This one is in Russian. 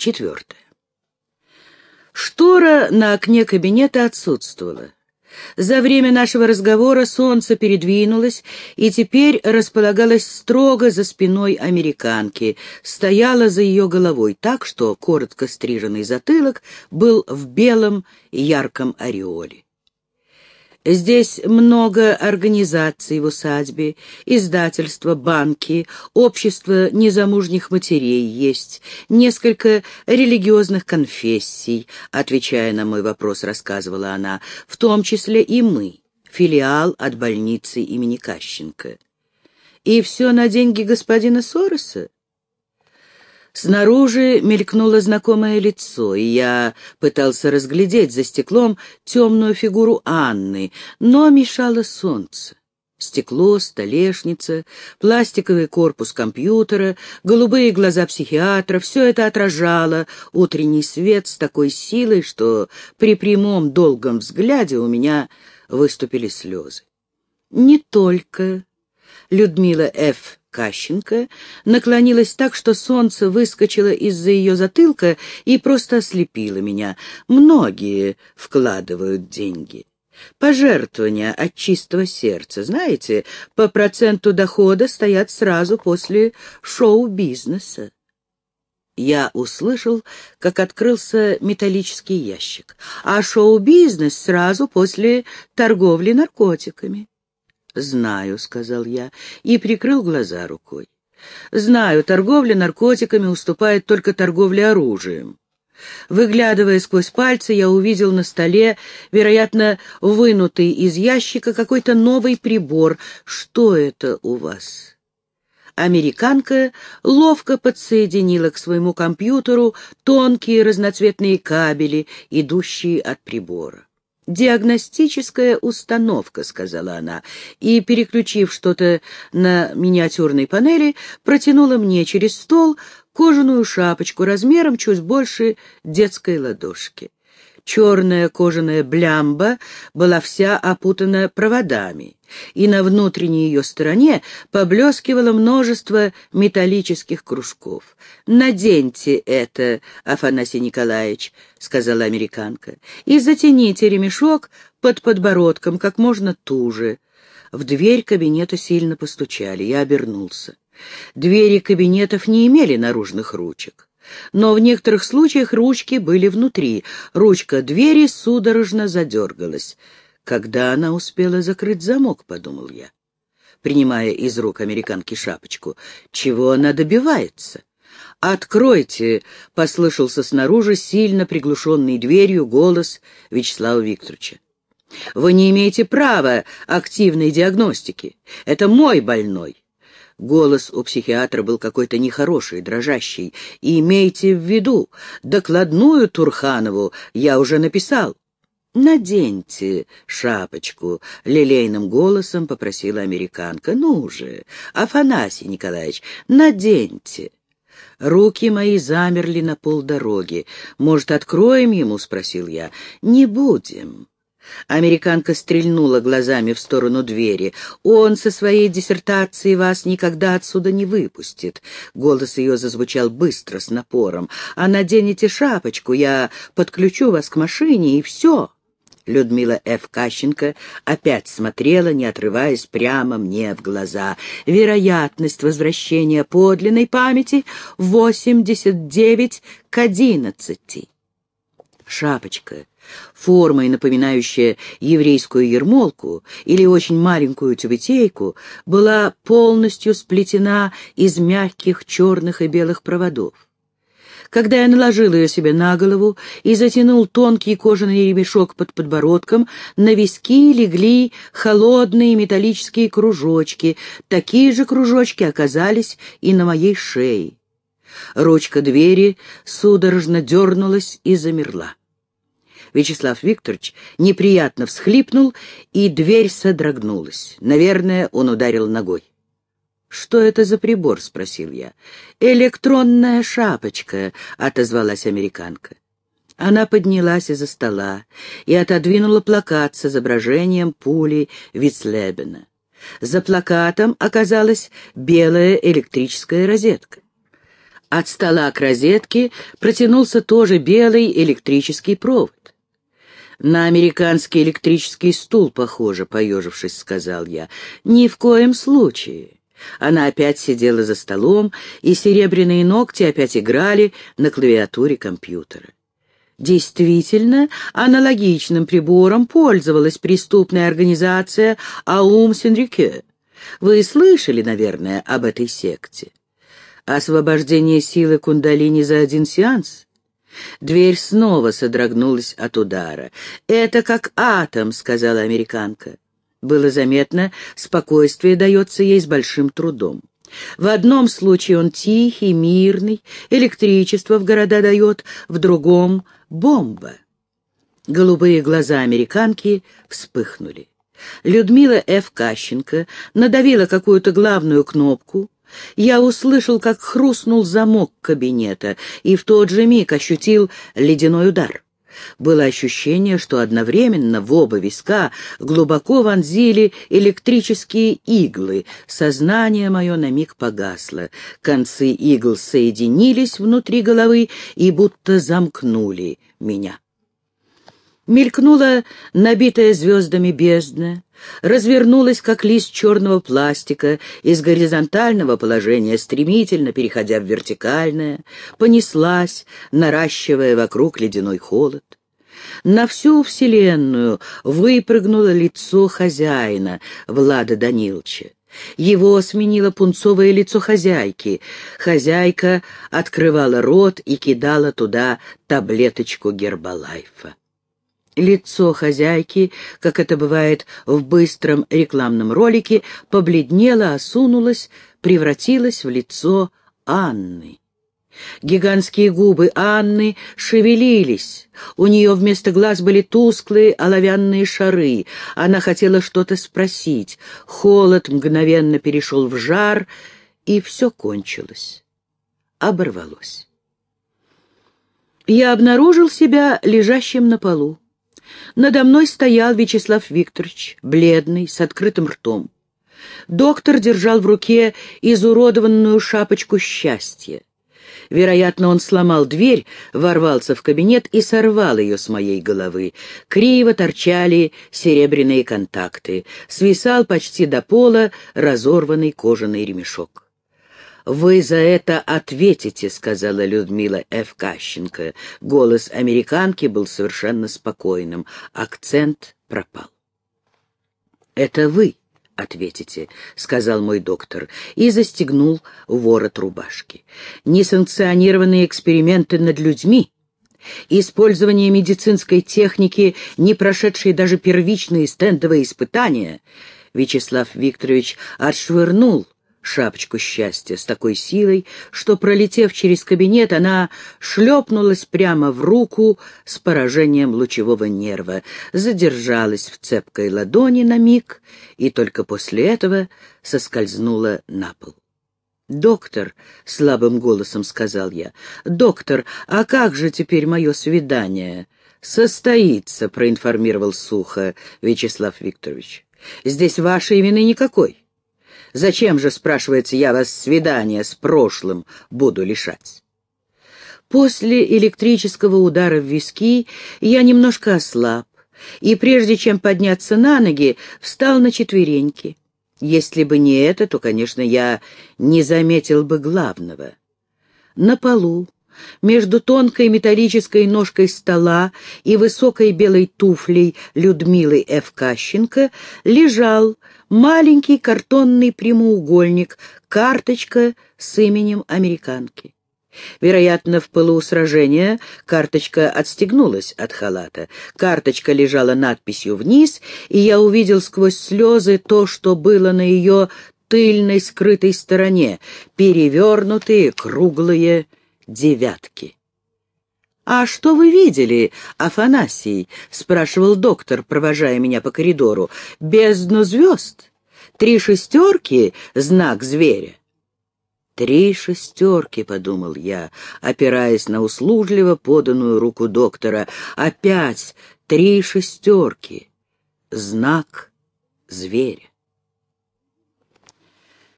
Четвертое. Штора на окне кабинета отсутствовала. За время нашего разговора солнце передвинулось и теперь располагалось строго за спиной американки, стояло за ее головой так, что коротко стриженный затылок был в белом ярком ореоле. Здесь много организаций в усадьбе, издательства, банки, общество незамужних матерей есть, несколько религиозных конфессий, отвечая на мой вопрос, рассказывала она, в том числе и мы, филиал от больницы имени Кащенко. И все на деньги господина Сороса? Снаружи мелькнуло знакомое лицо, и я пытался разглядеть за стеклом темную фигуру Анны, но мешало солнце. Стекло, столешница, пластиковый корпус компьютера, голубые глаза психиатра — все это отражало утренний свет с такой силой, что при прямом долгом взгляде у меня выступили слезы. Не только Людмила Ф. Кащенко наклонилась так, что солнце выскочило из-за ее затылка и просто ослепило меня. Многие вкладывают деньги. Пожертвования от чистого сердца, знаете, по проценту дохода стоят сразу после шоу-бизнеса. Я услышал, как открылся металлический ящик, а шоу-бизнес сразу после торговли наркотиками. «Знаю», — сказал я и прикрыл глаза рукой. «Знаю, торговля наркотиками уступает только торговле оружием». Выглядывая сквозь пальцы, я увидел на столе, вероятно, вынутый из ящика какой-то новый прибор. Что это у вас? Американка ловко подсоединила к своему компьютеру тонкие разноцветные кабели, идущие от прибора. «Диагностическая установка», — сказала она, и, переключив что-то на миниатюрной панели, протянула мне через стол кожаную шапочку размером чуть больше детской ладошки. Черная кожаная блямба была вся опутана проводами, и на внутренней ее стороне поблескивало множество металлических кружков. «Наденьте это, Афанасий Николаевич», — сказала американка, — «и затяните ремешок под подбородком как можно туже». В дверь кабинета сильно постучали, я обернулся. Двери кабинетов не имели наружных ручек но в некоторых случаях ручки были внутри. Ручка двери судорожно задергалась. Когда она успела закрыть замок, подумал я, принимая из рук американки шапочку. Чего она добивается? «Откройте!» — послышался снаружи сильно приглушенный дверью голос Вячеслава Викторовича. «Вы не имеете права активной диагностики. Это мой больной. Голос у психиатра был какой-то нехороший, дрожащий. И имейте в виду, докладную Турханову я уже написал. «Наденьте шапочку», — лилейным голосом попросила американка. «Ну же, Афанасий Николаевич, наденьте». Руки мои замерли на полдороги. «Может, откроем ему?» — спросил я. «Не будем. Американка стрельнула глазами в сторону двери. «Он со своей диссертацией вас никогда отсюда не выпустит». Голос ее зазвучал быстро, с напором. «А наденете шапочку, я подключу вас к машине, и все». Людмила Ф. Кащенко опять смотрела, не отрываясь прямо мне в глаза. Вероятность возвращения подлинной памяти — 89 к 11. Шапочка формой напоминающая еврейскую ермолку или очень маленькую тюбетейку, была полностью сплетена из мягких черных и белых проводов. Когда я наложил ее себе на голову и затянул тонкий кожаный ремешок под подбородком, на виски легли холодные металлические кружочки. Такие же кружочки оказались и на моей шее. Ручка двери судорожно дернулась и замерла. Вячеслав Викторович неприятно всхлипнул, и дверь содрогнулась. Наверное, он ударил ногой. «Что это за прибор?» — спросил я. «Электронная шапочка», — отозвалась американка. Она поднялась из-за стола и отодвинула плакат с изображением пули Вицлебена. За плакатом оказалась белая электрическая розетка. От стола к розетке протянулся тоже белый электрический провод. «На американский электрический стул похоже», — поежившись, сказал я. «Ни в коем случае». Она опять сидела за столом, и серебряные ногти опять играли на клавиатуре компьютера. Действительно, аналогичным прибором пользовалась преступная организация «Аум Сенрикё». Вы слышали, наверное, об этой секте? Освобождение силы кундалини за один сеанс? Дверь снова содрогнулась от удара. «Это как атом», — сказала американка. Было заметно, спокойствие дается ей с большим трудом. В одном случае он тихий, мирный, электричество в города дает, в другом — бомба. Голубые глаза американки вспыхнули. Людмила Ф. Кащенко надавила какую-то главную кнопку. Я услышал, как хрустнул замок кабинета, и в тот же миг ощутил ледяной удар. Было ощущение, что одновременно в оба виска глубоко вонзили электрические иглы. Сознание мое на миг погасло. Концы игл соединились внутри головы и будто замкнули меня. Мелькнула набитая звездами бездна, развернулась, как лист черного пластика, из горизонтального положения, стремительно переходя в вертикальное, понеслась, наращивая вокруг ледяной холод. На всю вселенную выпрыгнуло лицо хозяина, Влада Данилча. Его сменило пунцовое лицо хозяйки. Хозяйка открывала рот и кидала туда таблеточку гербалайфа. Лицо хозяйки, как это бывает в быстром рекламном ролике, побледнело, осунулось, превратилось в лицо Анны. Гигантские губы Анны шевелились. У нее вместо глаз были тусклые оловянные шары. Она хотела что-то спросить. Холод мгновенно перешел в жар, и все кончилось. Оборвалось. Я обнаружил себя лежащим на полу. Надо мной стоял Вячеслав Викторович, бледный, с открытым ртом. Доктор держал в руке изуродованную шапочку счастья. Вероятно, он сломал дверь, ворвался в кабинет и сорвал ее с моей головы. Криво торчали серебряные контакты. Свисал почти до пола разорванный кожаный ремешок. «Вы за это ответите», — сказала Людмила Ф. Кащенко. Голос американки был совершенно спокойным. Акцент пропал. «Это вы ответите», — сказал мой доктор, и застегнул ворот рубашки. «Несанкционированные эксперименты над людьми». Использование медицинской техники, не прошедшей даже первичные стендовые испытания, Вячеслав Викторович отшвырнул шапочку счастья с такой силой, что, пролетев через кабинет, она шлепнулась прямо в руку с поражением лучевого нерва, задержалась в цепкой ладони на миг и только после этого соскользнула на пол. «Доктор», — слабым голосом сказал я, — «доктор, а как же теперь мое свидание?» «Состоится», — проинформировал сухо Вячеслав Викторович. «Здесь вашей вины никакой. Зачем же, спрашивается, я вас свидания с прошлым буду лишать? После электрического удара в виски я немножко ослаб, и прежде чем подняться на ноги, встал на четвереньки. Если бы не это, то, конечно, я не заметил бы главного. На полу, между тонкой металлической ножкой стола и высокой белой туфлей Людмилы Ф. Кащенко лежал маленький картонный прямоугольник, карточка с именем американки. Вероятно, в пылу сражения карточка отстегнулась от халата. Карточка лежала надписью вниз, и я увидел сквозь слезы то, что было на ее тыльной скрытой стороне, перевернутые круглые девятки. «А что вы видели, Афанасий?» — спрашивал доктор, провожая меня по коридору. «Бездну звезд? Три шестерки — знак зверя?» «Три шестерки», — подумал я, опираясь на услужливо поданную руку доктора. «Опять три шестерки. Знак зверя».